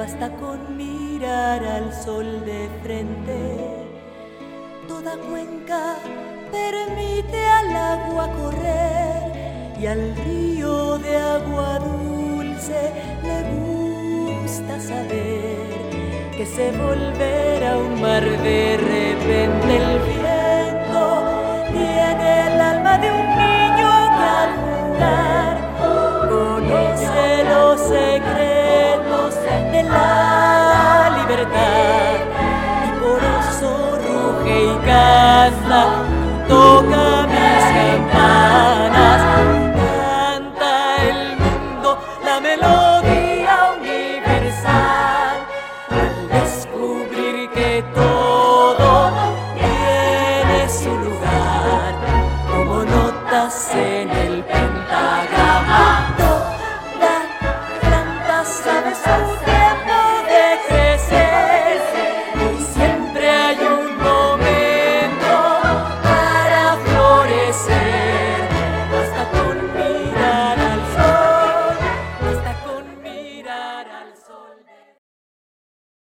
Basta con mirar al sol de frente. Toda cuenca permite al agua correr y al río de agua dulce le gusta saber que se volverá un mar de toca mis campanas, canta el mundo la melodía universal. Al descubrir que todo tiene su lugar como notas en el soul.